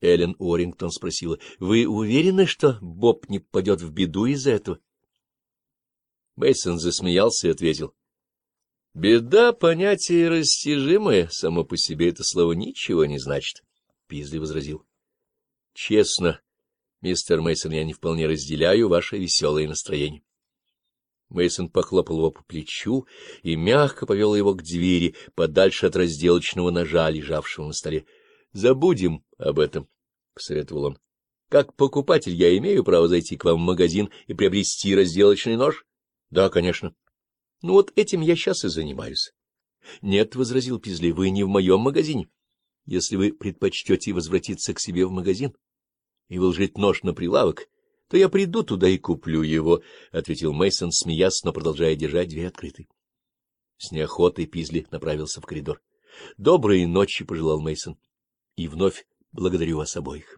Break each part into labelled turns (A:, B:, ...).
A: Эллен Уоррингтон спросила, — Вы уверены, что Боб не попадет в беду из-за этого? Мейсон засмеялся и ответил. — Беда — понятие растяжимое, само по себе это слово ничего не значит. Пизли возразил. — Честно, мистер Мейсон, я не вполне разделяю ваше веселое настроение. Мейсон похлопал его по плечу и мягко повел его к двери, подальше от разделочного ножа, лежавшего на столе. Забудем об этом, — посоветовал он. — Как покупатель я имею право зайти к вам в магазин и приобрести разделочный нож? — Да, конечно. — Ну вот этим я сейчас и занимаюсь. — Нет, — возразил Пизли, — вы не в моем магазине. Если вы предпочтете возвратиться к себе в магазин и выложить нож на прилавок, то я приду туда и куплю его, — ответил Мейсон, смеясь, но продолжая держать дверь открытой. С неохотой Пизли направился в коридор. — Доброй ночи, — пожелал Мейсон и вновь благодарю вас обоих.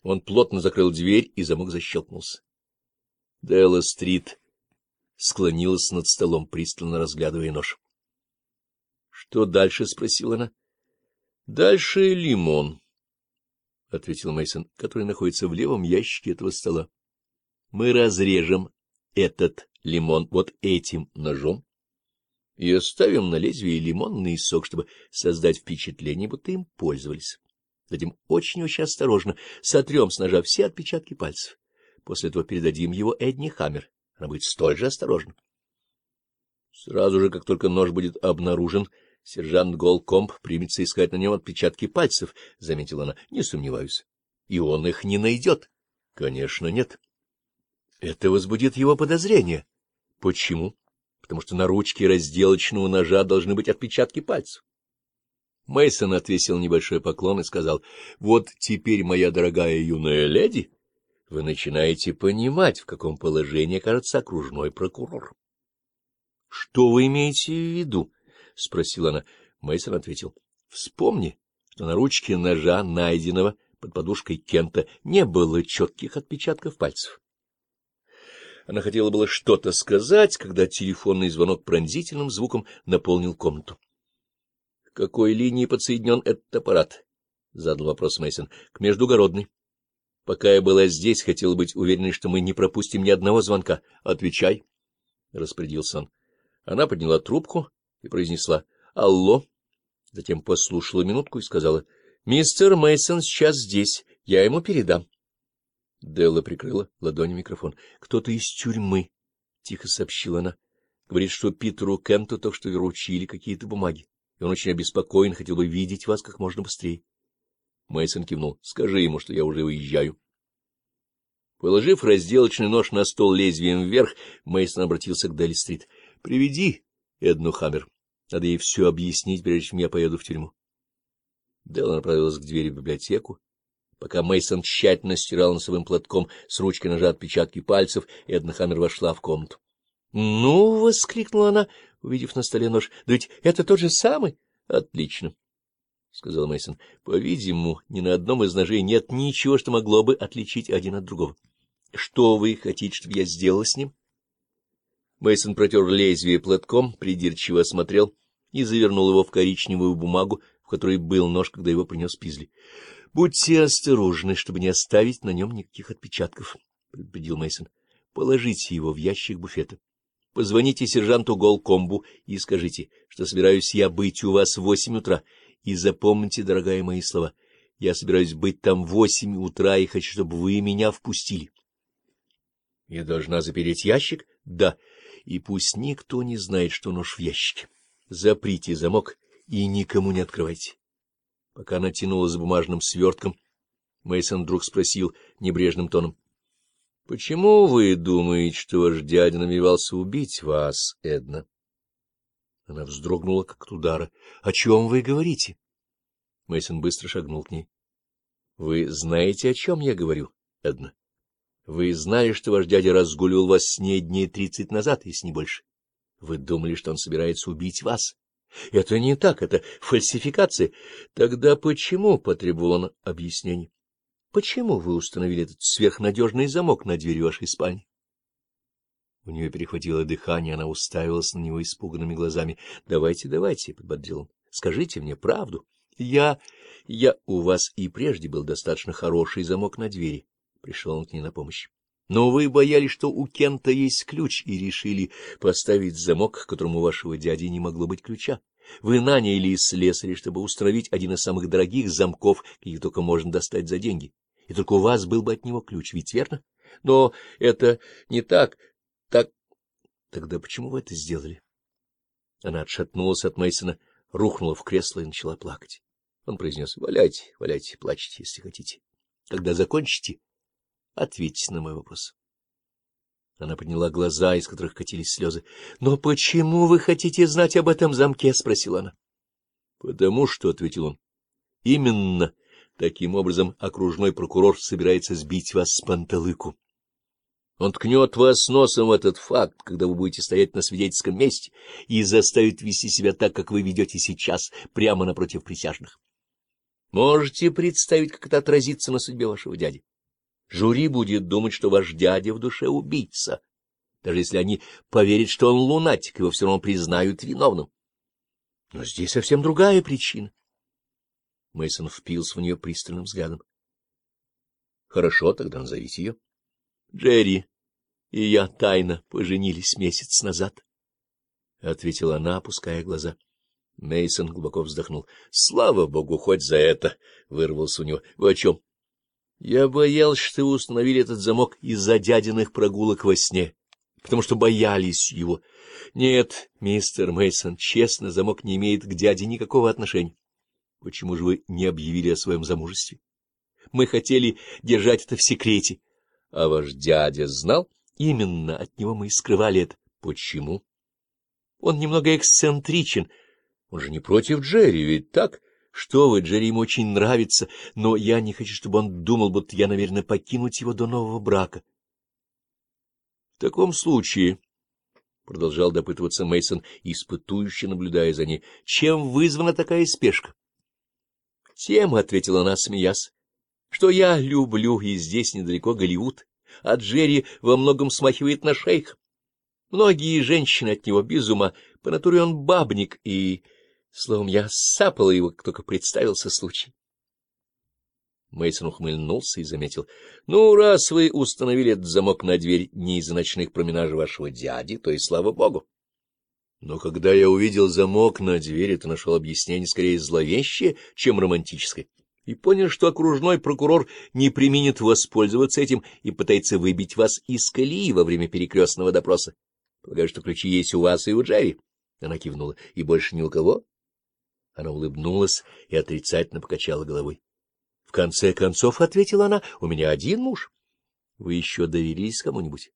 A: Он плотно закрыл дверь, и замок защелкнулся. Делла Стрит склонилась над столом, пристально разглядывая нож. — Что дальше? — спросила она. — Дальше лимон, — ответил Мейсон, который находится в левом ящике этого стола. — Мы разрежем этот лимон вот этим ножом и оставим на лезвие лимонный сок, чтобы создать впечатление, будто им пользовались. Затем очень-очень осторожно сотрем с ножа все отпечатки пальцев. После этого передадим его Эдни Хаммер. Она будет столь же осторожна. Сразу же, как только нож будет обнаружен, сержант Голкомп примется искать на нем отпечатки пальцев, — заметила она, — не сомневаюсь. И он их не найдет. Конечно, нет. Это возбудит его подозрение. Почему? потому что на ручке разделочного ножа должны быть отпечатки пальцев. Мейсон отвесил небольшой поклон и сказал, — Вот теперь, моя дорогая юная леди, вы начинаете понимать, в каком положении окажется окружной прокурор. — Что вы имеете в виду? — спросила она. Мейсон ответил, — Вспомни, что на ручке ножа, найденного под подушкой Кента, не было четких отпечатков пальцев. Она хотела было что-то сказать, когда телефонный звонок пронзительным звуком наполнил комнату. — К какой линии подсоединен этот аппарат? — задал вопрос Мейсон. К междугородной. — Пока я была здесь, хотела быть уверенной, что мы не пропустим ни одного звонка. — Отвечай, — распорядился он. Она подняла трубку и произнесла «Алло». Затем послушала минутку и сказала «Мистер Мейсон сейчас здесь, я ему передам». Делла прикрыла ладонью микрофон. — Кто-то из тюрьмы, — тихо сообщила она. — Говорит, что Питеру Кенту только что вручили какие-то бумаги, и он очень обеспокоен, хотел бы видеть вас как можно быстрее. Мейсон кивнул. — Скажи ему, что я уже уезжаю. Положив разделочный нож на стол лезвием вверх, Мейсон обратился к Делли-стрит. — Приведи Эдну Хаммер. Надо ей все объяснить, прежде чем я поеду в тюрьму. Делла направилась к двери в библиотеку пока Мейсон тщательно стирал носовым платком с ручки ножа отпечатки пальцев, и Эднахаммер вошла в комнату. «Ну!» — воскликнула она, увидев на столе нож. «Да ведь это тот же самый!» «Отлично!» — сказал Мейсон. По-видимому, ни на одном из ножей нет ничего, что могло бы отличить один от другого. Что вы хотите, чтобы я сделала с ним? Мейсон протер лезвие платком, придирчиво осмотрел и завернул его в коричневую бумагу, в которой был нож, когда его принес Пизли. Будьте осторожны, чтобы не оставить на нем никаких отпечатков, — предупредил Мейсон. Положите его в ящик буфета. Позвоните сержанту Голкомбу и скажите, что собираюсь я быть у вас в восемь утра. И запомните, дорогая мои слова, я собираюсь быть там в восемь утра и хочу, чтобы вы меня впустили. — Я должна запереть ящик? — Да. И пусть никто не знает, что нож в ящике. Заприте замок и никому не открывайте. Пока она тянула за бумажным свертком, Мейсон вдруг спросил небрежным тоном. — Почему вы думаете, что ваш дядя намеревался убить вас, Эдна? Она вздрогнула, как от удара. — О чем вы говорите? Мейсон быстро шагнул к ней. — Вы знаете, о чем я говорю, Эдна? Вы знали, что ваш дядя разгуливал вас с ней дней тридцать назад, если не больше. Вы думали, что он собирается убить вас? — это не так, это фальсификация. Тогда почему, — потребовал он объяснений, — почему вы установили этот сверхнадежный замок на двери вашей спальни? У нее перехватило дыхание, она уставилась на него испуганными глазами. — Давайте, давайте, — подбодрил он, — скажите мне правду. Я... я... у вас и прежде был достаточно хороший замок на двери. Пришел он к ней на помощь. Но вы боялись, что у Кента есть ключ, и решили поставить замок, к которому вашего дяди не могло быть ключа. Вы наняли слесаря, чтобы установить один из самых дорогих замков, какие только можно достать за деньги. И только у вас был бы от него ключ, ведь верно? Но это не так. Так... Тогда почему вы это сделали? Она отшатнулась от Мейсона, рухнула в кресло и начала плакать. Он произнес, — Валяйте, валяйте, плачьте, если хотите. Когда закончите, ответьте на мой вопрос. Она подняла глаза, из которых катились слезы. — Но почему вы хотите знать об этом замке? — спросила она. — Потому что, — ответил он, — именно таким образом окружной прокурор собирается сбить вас с панталыку. Он ткнет вас носом в этот факт, когда вы будете стоять на свидетельском месте, и заставит вести себя так, как вы ведете сейчас, прямо напротив присяжных. Можете представить, как это отразится на судьбе вашего дяди? жюри будет думать, что ваш дядя в душе убийца. Даже если они поверят, что он лунатик, его все равно признают виновным. Но здесь совсем другая причина. Мейсон впился в нее пристальным взглядом. — Хорошо, тогда назовите ее. — Джерри и я тайно поженились месяц назад, — ответила она, опуская глаза. Мейсон глубоко вздохнул. — Слава богу, хоть за это! — вырвался у него. — Вы о чем? Я боялся, что вы установили этот замок из-за дядиных прогулок во сне, потому что боялись его. Нет, мистер Мейсон, честно, замок не имеет к дяде никакого отношения. Почему же вы не объявили о своем замужестве? Мы хотели держать это в секрете. А ваш дядя знал? Именно от него мы и скрывали это. Почему? Он немного эксцентричен. Он же не против Джерри, ведь так? — что вы, Джерри ему очень нравится, но я не хочу, чтобы он думал, будто я наверное, покинуть его до нового брака. — В таком случае, — продолжал допытываться Мейсон, испытующе наблюдая за ней, — чем вызвана такая спешка? — Тем, — ответила она, смеясь, — что я люблю, и здесь недалеко Голливуд, а Джерри во многом смахивает на шейх. Многие женщины от него без ума, по натуре он бабник и... Словом, я сапал его, как только представился случай. Мейсон ухмыльнулся и заметил. — Ну, раз вы установили этот замок на дверь не из-за ночных променажей вашего дяди, то и слава богу. Но когда я увидел замок на двери, то нашел объяснение скорее зловещее, чем романтическое, и понял, что окружной прокурор не применит воспользоваться этим и пытается выбить вас из колеи во время перекрестного допроса. Полагаю, что ключи есть у вас и у Джерри. Она кивнула. — И больше ни у кого? — она улыбнулась и отрицательно покачала головой. — В конце концов, — ответила она, — у меня один муж. — Вы еще доверились кому-нибудь?